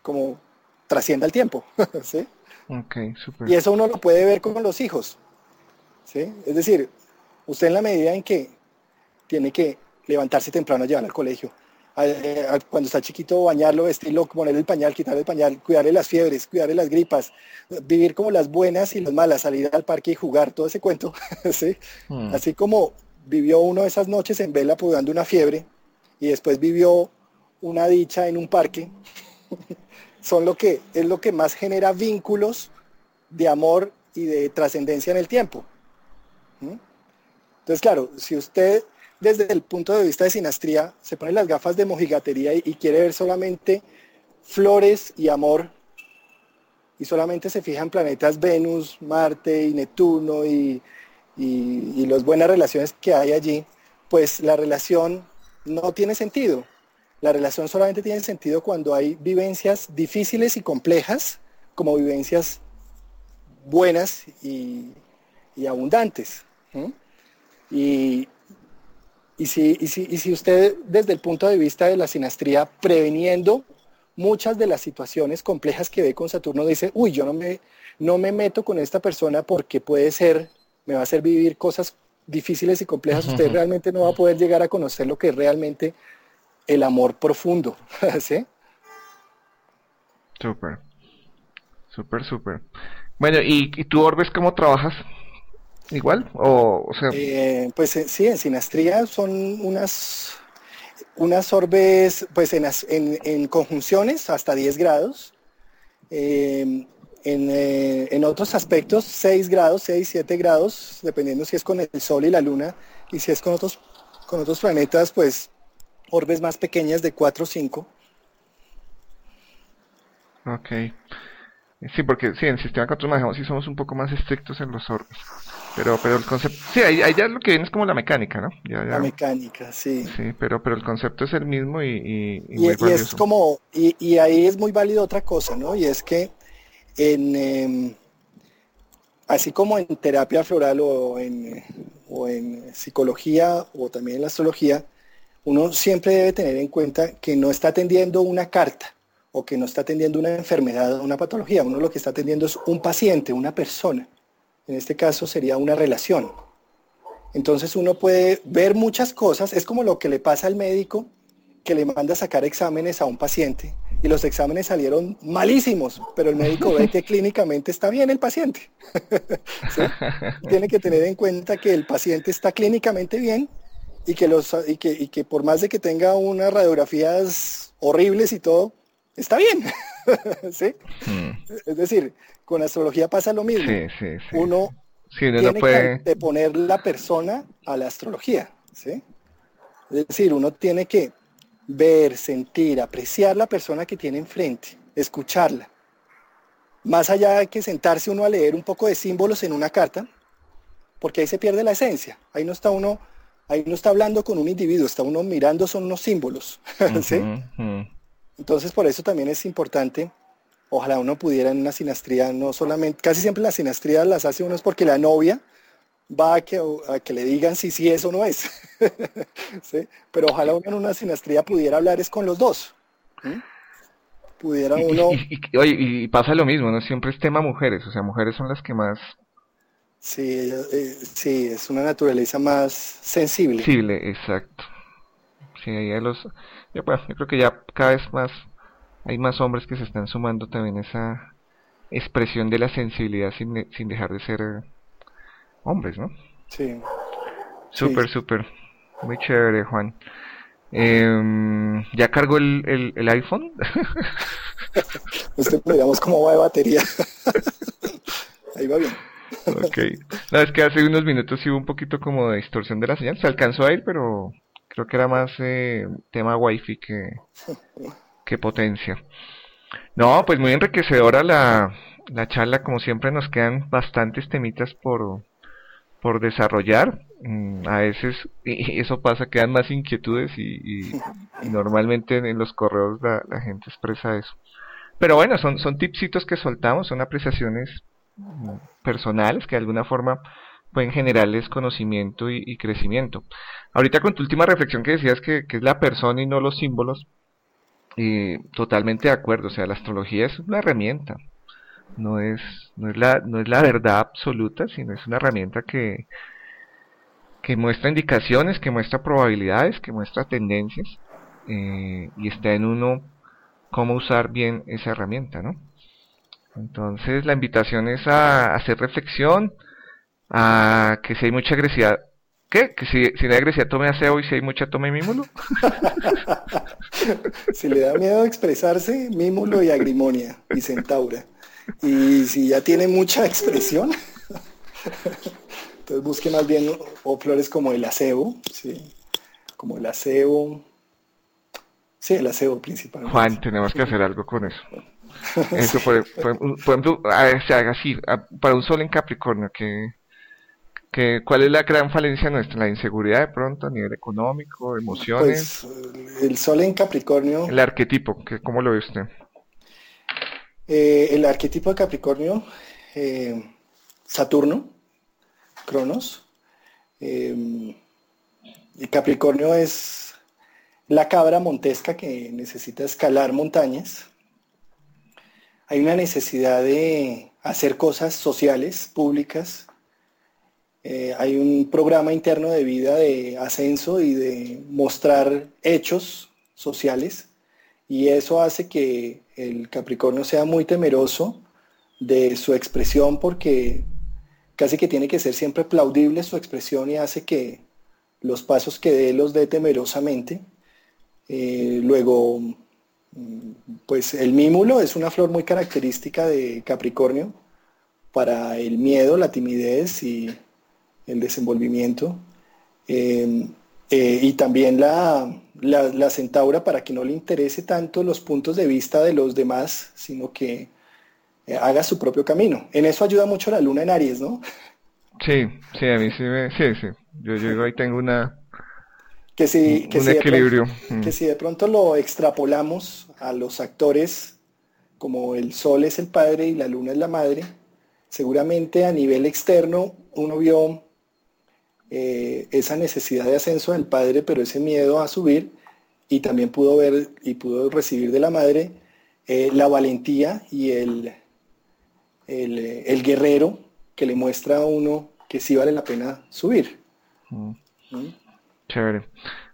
como trascienda el tiempo. [laughs] Y eso uno lo puede ver con los hijos. Es decir, usted en la medida en que tiene que levantarse temprano a llevar al colegio, cuando está chiquito, bañarlo, vestirlo, ponerle el pañal, quitarle el pañal, cuidarle las fiebres, cuidarle las gripas, vivir como las buenas y las malas, salir al parque y jugar, todo ese cuento, [laughs] hmm. Así como vivió uno de esas noches en vela pudando una fiebre y después vivió una dicha en un parque, [laughs] son lo que es lo que más genera vínculos de amor y de trascendencia en el tiempo. Entonces, claro, si usted desde el punto de vista de sinastría, se pone las gafas de mojigatería y, quiere ver solamente flores y amor, y solamente se fija en planetas Venus, Marte y Neptuno y, y las buenas relaciones que hay allí, pues la relación no tiene sentido. La relación solamente tiene sentido cuando hay vivencias difíciles y complejas, como vivencias buenas y, abundantes. Y, y si, y si, y si usted desde el punto de vista de la sinastría, preveniendo muchas de las situaciones complejas que ve con Saturno, dice, uy, yo no me, no me meto con esta persona porque puede ser, me va a hacer vivir cosas difíciles y complejas, usted realmente no va a poder llegar a conocer lo que es realmente el amor profundo. [laughs] ¿Sí? Súper, súper, súper. Bueno, ¿y, ¿y tú, Orbes, cómo trabajas? Igual o, sea eh, pues eh, sí en sinastría son unas unas orbes pues en, en, conjunciones hasta 10 grados. Em, en, eh, en, otros aspectos 6 grados 6 7 grados dependiendo si es con el sol y la luna. Y si es con otros con otros planetas pues orbes más pequeñas de 4 o 5 ok. Sí, porque sí, en el sistema que nosotros manejamos sí somos un poco más estrictos en los orbes. Pero, pero el concepto, sí, ahí, ya lo que viene es como la mecánica, ¿no? La mecánica, sí. Sí, pero, pero el concepto es el mismo y, y, es como, y, ahí es muy válido otra cosa, ¿no? Y es que en, em, así como en terapia floral o en, o en psicología o también en la astrología, uno siempre debe tener en cuenta que no está atendiendo una carta o que no está atendiendo una enfermedad o una patología. Uno lo que está atendiendo es un paciente, una persona. En este caso sería una relación. Entonces uno puede ver muchas cosas. Es como lo que le pasa al médico que le manda a sacar exámenes a un paciente y los exámenes salieron malísimos, pero el médico ve que [laughs] clínicamente está bien el paciente. [laughs] Tiene que tener en cuenta que el paciente está clínicamente bien y que, los, y que, y que por más de que tenga unas radiografías horribles y todo, está bien. [laughs] ¿Sí? Hmm. Es decir, con astrología pasa lo mismo. Uno, tiene que poner la persona a la astrología. ¿sí? Es decir, uno tiene que ver, sentir, apreciar la persona que tiene enfrente, escucharla. Más allá de que sentarse uno a leer un poco de símbolos en una carta, porque ahí se pierde la esencia. Ahí no está uno, ahí no está hablando con un individuo, está uno mirando son unos símbolos. [laughs] Entonces por eso también es importante, ojalá uno pudiera en una sinastría, no solamente, casi siempre las sinastrías las hace uno es porque la novia va a que, a que le digan si sí es o no es. [laughs] Pero ojalá uno en una sinastría pudiera hablar es con los dos. Pudiera uno... Y, pasa lo mismo, ¿no? Siempre es tema mujeres, o sea, mujeres son las que más... Sí, eh, sí, es una naturaleza más sensible. Sensible, exacto. Sí, ahí los... Yo, bueno, yo creo que ya cada vez más hay más hombres que se están sumando también a esa expresión de la sensibilidad sin, sin dejar de ser hombres, ¿no? Sí. Súper, súper. Muy chévere, Juan. Em, ¿Ya cargó el, el, iPhone? [laughs] Usted digamos cómo va de batería. [laughs] Ahí va bien. ok. No, es que hace unos minutos hubo un poquito como de distorsión de la señal. Se alcanzó a ir, pero creo que era más eh, tema wifi que, que potencia. No, pues muy enriquecedora la, la charla. Como siempre nos quedan bastantes temitas por, por desarrollar. Mm, a veces y eso pasa, quedan más inquietudes y, normalmente en los correos la, gente expresa eso. Pero bueno, son, son tipsitos que soltamos, son apreciaciones mm, personales que de alguna forma pueden generarles conocimiento y, crecimiento. Ahorita con tu última reflexión que decías que, es la persona y no los símbolos, y totalmente de acuerdo, o sea, la astrología es una herramienta, no es, no es, la, no es la verdad absoluta, sino es una herramienta que, que muestra indicaciones, que muestra probabilidades, que muestra tendencias, eh, y está en uno cómo usar bien esa herramienta, ¿no? Entonces la invitación es a hacer reflexión, a que si hay mucha agresividad, ¿qué? Que si, si no hay agresividad tome aseo y si hay mucha tome mímulo. [laughs] si le da miedo expresarse, mímulo y agrimonia y centaura. Y si ya tiene mucha expresión, [laughs] entonces busque más bien o flores como el acebo, ¿sí? como el acebo. Sí, el acebo principalmente. Juan, tenemos que hacer algo con eso. Eso, por, ejemplo, así, para un sol en Capricornio, que, que, ¿cuál es la gran falencia nuestra? La inseguridad de pronto a nivel económico, emociones. Pues, el sol en Capricornio. El arquetipo, que, ¿cómo lo ve usted? Eh, el arquetipo de Capricornio, eh, Saturno, Cronos. Eh, y Capricornio es la cabra montesca que necesita escalar montañas. Hay una necesidad de hacer cosas sociales, públicas. Hay un programa interno de vida de ascenso y de mostrar hechos sociales y eso hace que el Capricornio sea muy temeroso de su expresión porque casi que tiene que ser siempre plaudible su expresión y hace que los pasos que dé los dé temerosamente. Eh, luego, pues el mímulo es una flor muy característica de Capricornio para el miedo, la timidez y el desenvolvimiento. Eh, eh, y también la, la, centaura para que no le interese tanto los puntos de vista de los demás, sino que eh, haga su propio camino. En eso ayuda mucho la luna en Aries, ¿no? Sí, sí, a mí sí me... Sí, sí. Yo, yo ahí tengo una... Que si, un equilibrio. Mm. que si de pronto lo extrapolamos a los actores, como el sol es el padre y la luna es la madre, seguramente a nivel externo uno vio eh, esa necesidad de ascenso del padre, pero ese miedo a subir, y también pudo ver y pudo recibir de la madre eh, la valentía y el, el, guerrero que le muestra a uno que sí vale la pena subir. Mm. ¿Mm? Chévere.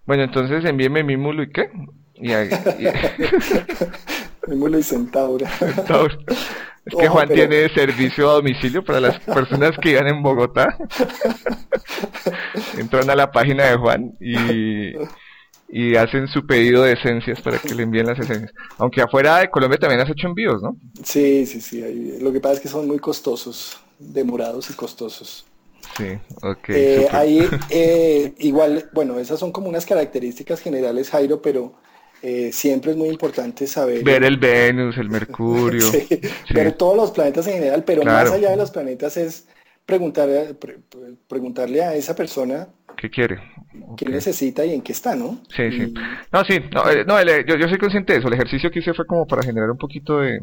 Bueno, entonces envíeme Mímulo y qué? Y, y... [laughs] Mímulo y Centauro. Centauro. Es que Juan tiene servicio a domicilio para las personas que iban en Bogotá. [laughs] Entran a la página de Juan y, y hacen su pedido de esencias para que le envíen las esencias. Aunque afuera de Colombia también has hecho envíos, ¿no? Sí, sí, sí. Lo que pasa es que son muy costosos, demorados y costosos. Sí, ok. Eh, ahí, [laughs] eh, igual, bueno, esas son como unas características generales, Jairo, pero eh, siempre es muy importante saber... Ver el Venus, el Mercurio. [laughs] Ver todos los planetas en general, pero más allá de los planetas es preguntar, preguntarle a esa persona qué quiere, qué necesita y en qué está, ¿no? Sí, sí. No, sí, no, eh, no yo, yo soy consciente de eso. El ejercicio que hice fue como para generar un poquito de,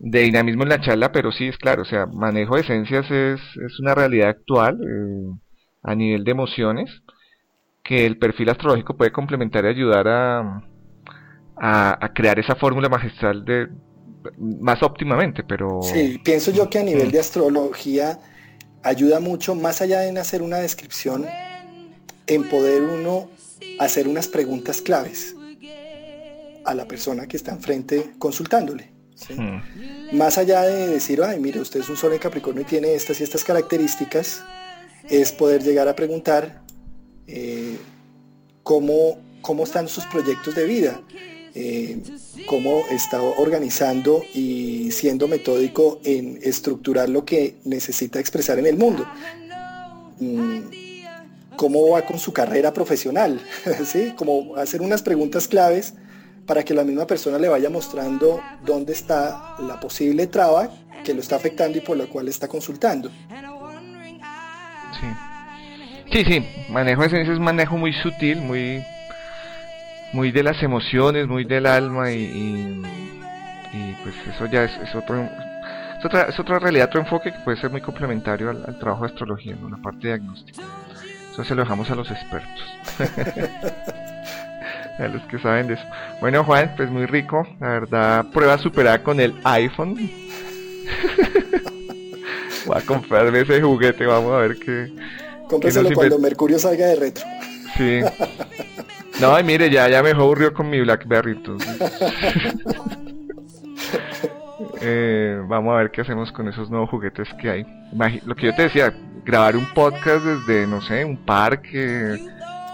de dinamismo en la charla, pero sí es claro, o sea, manejo de esencias es, es una realidad actual eh, a nivel de emociones que el perfil astrológico puede complementar y ayudar a, a, crear esa fórmula magistral de más óptimamente, pero... Sí, pienso yo que a nivel de astrología ayuda mucho, más allá de hacer una descripción, en poder uno hacer unas preguntas claves a la persona que está enfrente consultándole. Hmm. Más allá de decir, ay, mire, usted es un sol en Capricornio y tiene estas y estas características, es poder llegar a preguntar eh, cómo, cómo están sus proyectos de vida, eh, cómo está organizando y siendo metódico en estructurar lo que necesita expresar en el mundo. Mm, cómo va con su carrera profesional, [laughs] ¿sí? Como hacer unas preguntas claves para que la misma persona le vaya mostrando dónde está la posible traba que lo está afectando y por la cual está consultando. Sí. Sí, sí, manejo ese es manejo muy sutil, muy muy de las emociones, muy del alma y, y, pues eso ya es, es otro es otra, es otra realidad, otro enfoque que puede ser muy complementario al, trabajo de astrología, ¿no? la parte diagnóstica. Eso se lo dejamos a los expertos. [laughs] a los que saben de eso. Bueno, Juan, pues muy rico. La verdad, prueba superada con el iPhone. [laughs] Voy a comprarme ese juguete, vamos a ver qué. Cómpreselo cuando Mercurio salga de retro. Sí. [laughs] No, mire, ya, ya me aburrió con mi Blackberry, entonces. [laughs] Eh, vamos a ver qué hacemos con esos nuevos juguetes que hay. lo que yo te decía, grabar un podcast desde, no sé, un parque,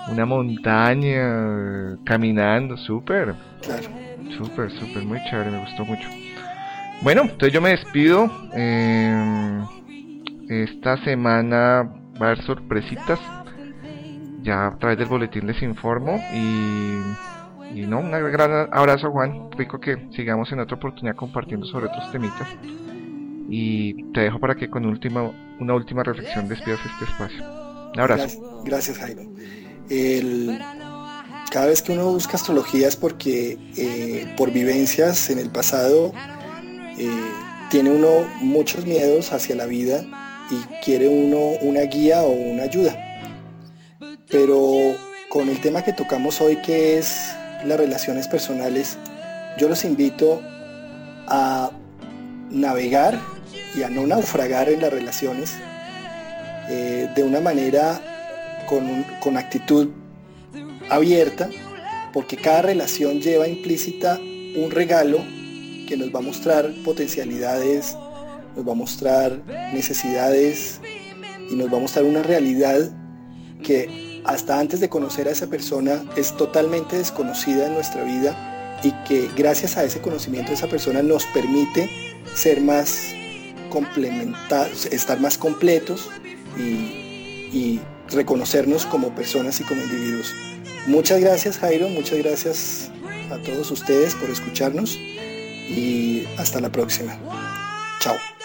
una montaña, caminando, súper. Claro. Súper, súper, muy chévere, me gustó mucho. Bueno, entonces yo me despido. Eh, esta semana va a haber sorpresitas ya a través del boletín les informo y, y no, un gran abrazo Juan, rico que sigamos en otra oportunidad compartiendo sobre otros temitas y te dejo para que con última, una última reflexión despidas este espacio. Un abrazo. Gracias, Jairo. cada vez que uno busca astrología es porque eh, por vivencias en el pasado eh, tiene uno muchos miedos hacia la vida y quiere uno una guía o una ayuda pero con el tema que tocamos hoy que es las relaciones personales, yo los invito a navegar y a no naufragar en las relaciones eh, de una manera con, con actitud abierta, porque cada relación lleva implícita un regalo que nos va a mostrar potencialidades, nos va a mostrar necesidades y nos va a mostrar una realidad que hasta antes de conocer a esa persona es totalmente desconocida en nuestra vida y que gracias a ese conocimiento de esa persona nos permite ser más complementados, estar más completos y, reconocernos como personas y como individuos. Muchas gracias Jairo, muchas gracias a todos ustedes por escucharnos y hasta la próxima. Chao.